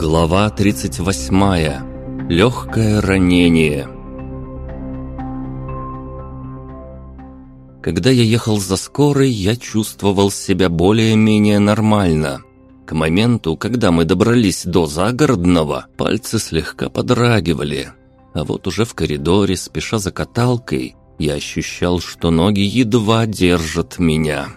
Глава 38. Легкое ранение. Когда я ехал за скорой, я чувствовал себя более-менее нормально. К моменту, когда мы добрались до загородного, пальцы слегка подрагивали. А вот уже в коридоре, спеша за каталкой, я ощущал, что ноги едва держат меня.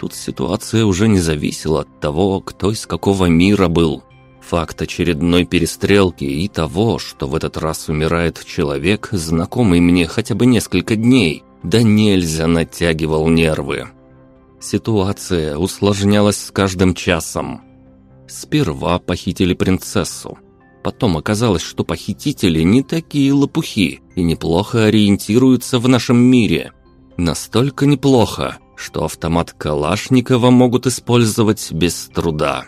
Тут ситуация уже не зависела от того, кто из какого мира был. Факт очередной перестрелки и того, что в этот раз умирает человек, знакомый мне хотя бы несколько дней, да нельзя натягивал нервы. Ситуация усложнялась с каждым часом. Сперва похитили принцессу. Потом оказалось, что похитители не такие лопухи и неплохо ориентируются в нашем мире. Настолько неплохо, что автомат Калашникова могут использовать без труда.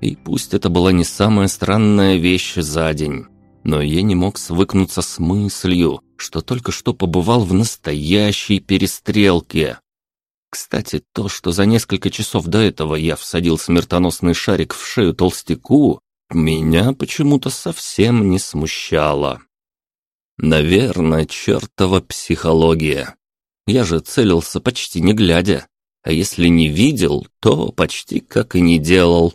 И пусть это была не самая странная вещь за день, но я не мог свыкнуться с мыслью, что только что побывал в настоящей перестрелке. Кстати, то, что за несколько часов до этого я всадил смертоносный шарик в шею толстяку, меня почему-то совсем не смущало. Наверное, чертова психология. Я же целился почти не глядя, а если не видел, то почти как и не делал.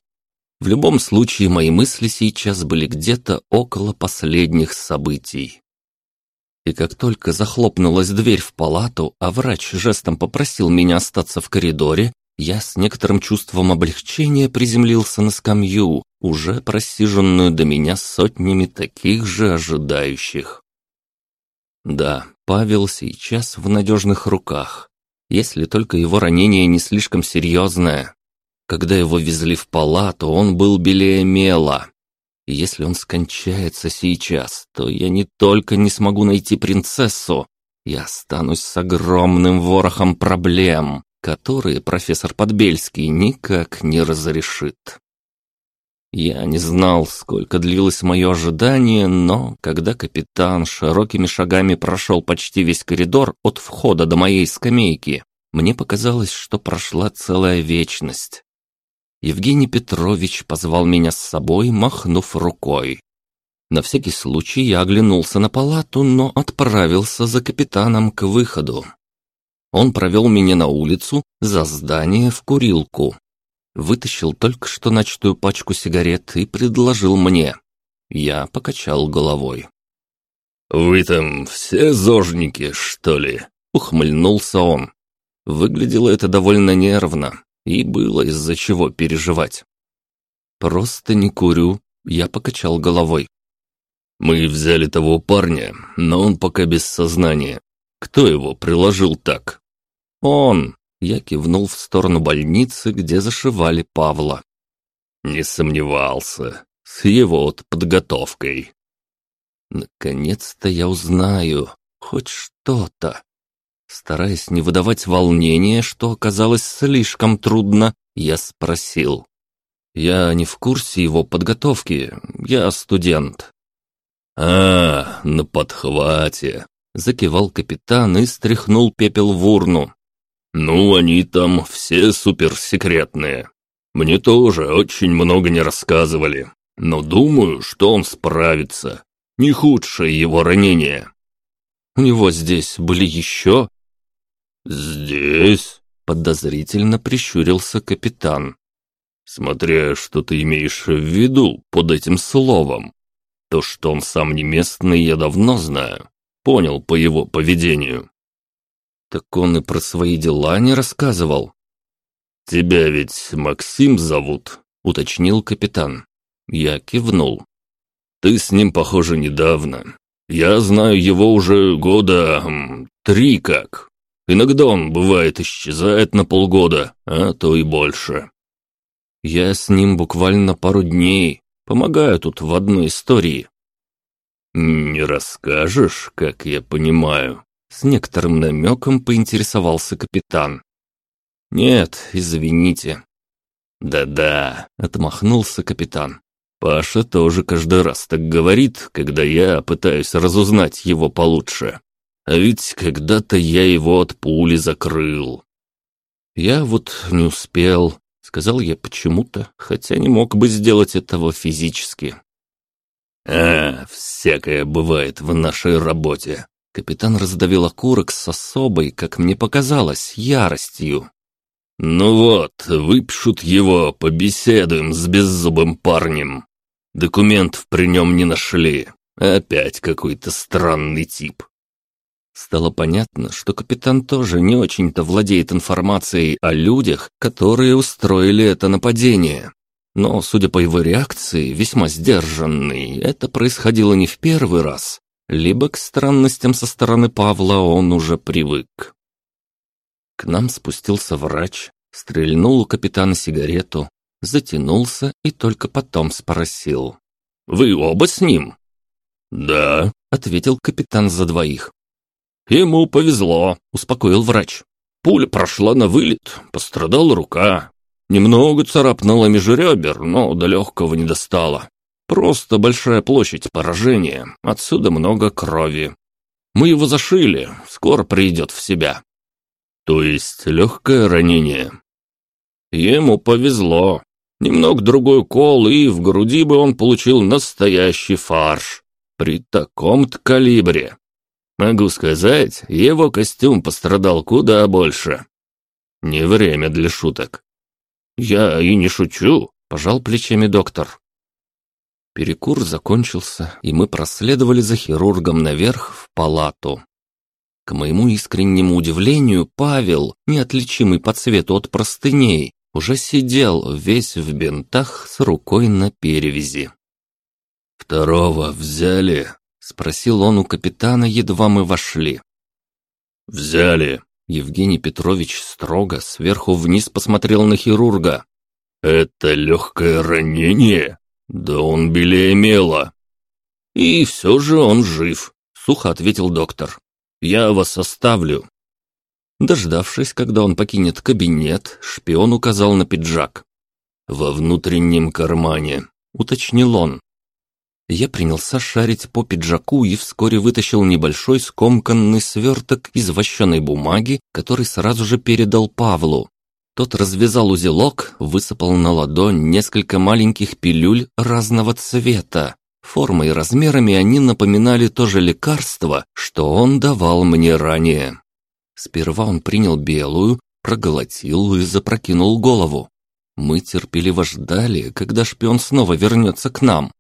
В любом случае, мои мысли сейчас были где-то около последних событий. И как только захлопнулась дверь в палату, а врач жестом попросил меня остаться в коридоре, я с некоторым чувством облегчения приземлился на скамью, уже просиженную до меня сотнями таких же ожидающих. Да, Павел сейчас в надежных руках, если только его ранение не слишком серьезное. Когда его везли в палату, он был белее мела. Если он скончается сейчас, то я не только не смогу найти принцессу, я останусь с огромным ворохом проблем, которые профессор Подбельский никак не разрешит. Я не знал, сколько длилось мое ожидание, но когда капитан широкими шагами прошел почти весь коридор от входа до моей скамейки, мне показалось, что прошла целая вечность. Евгений Петрович позвал меня с собой, махнув рукой. На всякий случай я оглянулся на палату, но отправился за капитаном к выходу. Он провел меня на улицу, за здание в курилку. Вытащил только что начатую пачку сигарет и предложил мне. Я покачал головой. «Вы там все зожники, что ли?» — ухмыльнулся он. Выглядело это довольно нервно, и было из-за чего переживать. «Просто не курю», — я покачал головой. «Мы взяли того парня, но он пока без сознания. Кто его приложил так?» «Он!» — я кивнул в сторону больницы, где зашивали Павла. «Не сомневался. С его вот подготовкой». «Наконец-то я узнаю хоть что-то». Стараясь не выдавать волнения, что оказалось слишком трудно, я спросил. «Я не в курсе его подготовки, я студент». «А, на подхвате», — закивал капитан и стряхнул пепел в урну. «Ну, они там все суперсекретные. Мне тоже очень много не рассказывали, но думаю, что он справится. Не худшее его ранение». «У него здесь были еще?» «Здесь?» — подозрительно прищурился капитан. «Смотря что ты имеешь в виду под этим словом. То, что он сам не местный, я давно знаю. Понял по его поведению». «Так он и про свои дела не рассказывал». «Тебя ведь Максим зовут», — уточнил капитан. Я кивнул. «Ты с ним, похоже, недавно. Я знаю его уже года три как. Иногда он, бывает, исчезает на полгода, а то и больше. Я с ним буквально пару дней, помогаю тут в одной истории. Не расскажешь, как я понимаю? С некоторым намеком поинтересовался капитан. Нет, извините. Да-да, отмахнулся капитан. Паша тоже каждый раз так говорит, когда я пытаюсь разузнать его получше. А ведь когда-то я его от пули закрыл. Я вот не успел. сказал я почему-то, хотя не мог бы сделать этого физически. «А, всякое бывает в нашей работе». Капитан раздавил окурок с особой, как мне показалось, яростью. «Ну вот, выпишут его, побеседуем с беззубым парнем. Документов при нем не нашли. Опять какой-то странный тип». Стало понятно, что капитан тоже не очень-то владеет информацией о людях, которые устроили это нападение. Но, судя по его реакции, весьма сдержанной, это происходило не в первый раз, либо к странностям со стороны Павла он уже привык. К нам спустился врач, стрельнул у капитана сигарету, затянулся и только потом спросил. «Вы оба с ним?» «Да», — ответил капитан за двоих. «Ему повезло», — успокоил врач. «Пуля прошла на вылет, пострадала рука. Немного царапнула межребер, но до легкого не достала. Просто большая площадь поражения, отсюда много крови. Мы его зашили, скоро придет в себя». «То есть легкое ранение?» Ему повезло. Немного другой кол, и в груди бы он получил настоящий фарш. При таком-то калибре. Могу сказать, его костюм пострадал куда больше. Не время для шуток. Я и не шучу, пожал плечами доктор. Перекур закончился, и мы проследовали за хирургом наверх в палату. К моему искреннему удивлению, Павел, неотличимый по цвету от простыней, уже сидел весь в бинтах с рукой на перевязи. «Второго взяли?» — спросил он у капитана, едва мы вошли. «Взяли». Евгений Петрович строго сверху вниз посмотрел на хирурга. «Это легкое ранение? Да он белее мела». «И все же он жив», — сухо ответил доктор. «Я вас оставлю». Дождавшись, когда он покинет кабинет, шпион указал на пиджак. «Во внутреннем кармане», — уточнил он. Я принялся шарить по пиджаку и вскоре вытащил небольшой скомканный сверток из вощеной бумаги, который сразу же передал Павлу. Тот развязал узелок, высыпал на ладонь несколько маленьких пилюль разного цвета. Формой и размерами они напоминали то же лекарство, что он давал мне ранее. Сперва он принял белую, проглотил и запрокинул голову. Мы терпеливо ждали, когда шпион снова вернется к нам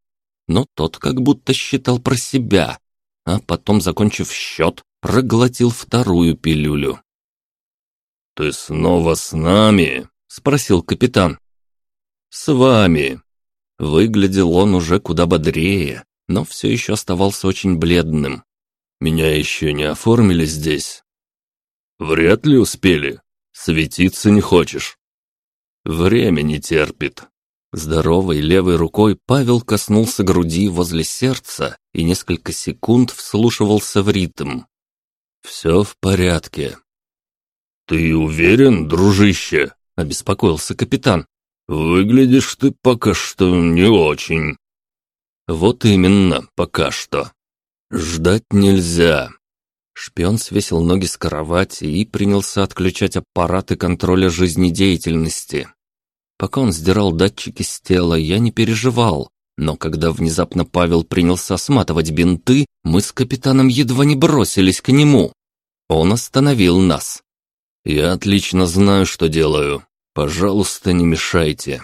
но тот как будто считал про себя, а потом, закончив счет, проглотил вторую пилюлю. «Ты снова с нами?» — спросил капитан. «С вами». Выглядел он уже куда бодрее, но все еще оставался очень бледным. «Меня еще не оформили здесь?» «Вряд ли успели. Светиться не хочешь?» «Время не терпит», Здоровой левой рукой Павел коснулся груди возле сердца и несколько секунд вслушивался в ритм. «Все в порядке». «Ты уверен, дружище?» — обеспокоился капитан. «Выглядишь ты пока что не очень». «Вот именно, пока что. Ждать нельзя». Шпион свесил ноги с кровати и принялся отключать аппараты контроля жизнедеятельности. Пока он сдирал датчики с тела, я не переживал. Но когда внезапно Павел принялся сматывать бинты, мы с капитаном едва не бросились к нему. Он остановил нас. «Я отлично знаю, что делаю. Пожалуйста, не мешайте».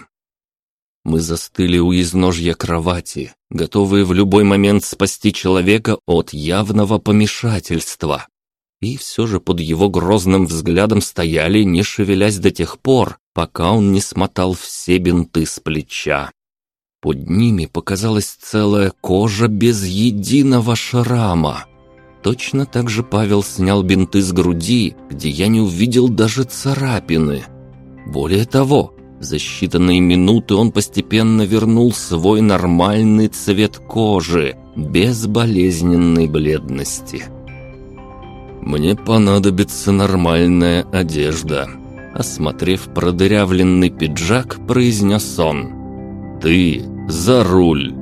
Мы застыли у изножья кровати, готовые в любой момент спасти человека от явного помешательства. И все же под его грозным взглядом стояли, не шевелясь до тех пор, пока он не смотал все бинты с плеча. Под ними показалась целая кожа без единого шрама. Точно так же Павел снял бинты с груди, где я не увидел даже царапины. Более того, за считанные минуты он постепенно вернул свой нормальный цвет кожи, без болезненной бледности. «Мне понадобится нормальная одежда», Осмотрев продырявленный пиджак, произнес он. «Ты за руль!»